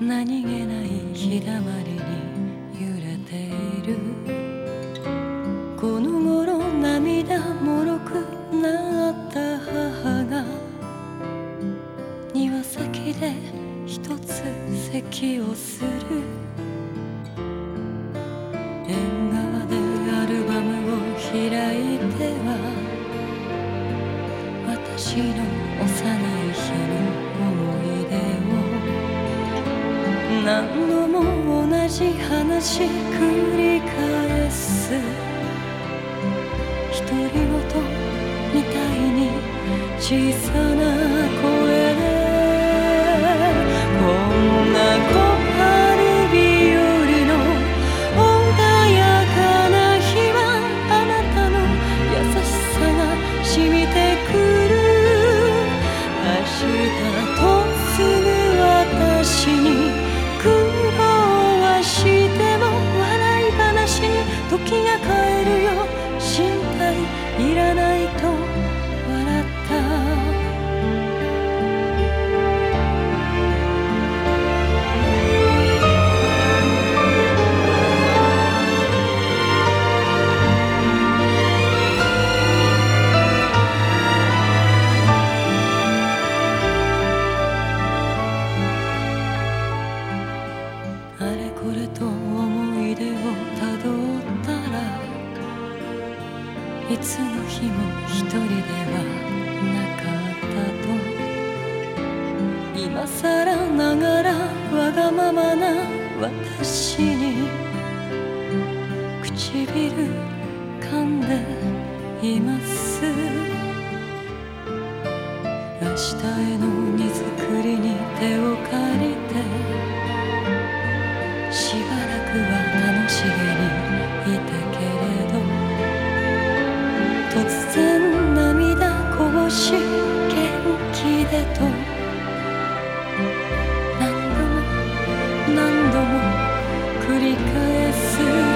何気ない日だまりに揺れている。この頃涙もろくなった母が庭先で一つ咳をする。縁何度も同じ話繰り返す独り言みたいに小さな声でこんな小春日和の穏やかな日はあなたの優しさが染みてくる明日と時が変えるいつの日も一人ではなかったと。今さらながらわがままな私に唇噛んでいます。明日への荷造りに手を借りて。しばらくは楽しげにいてけ cabeça.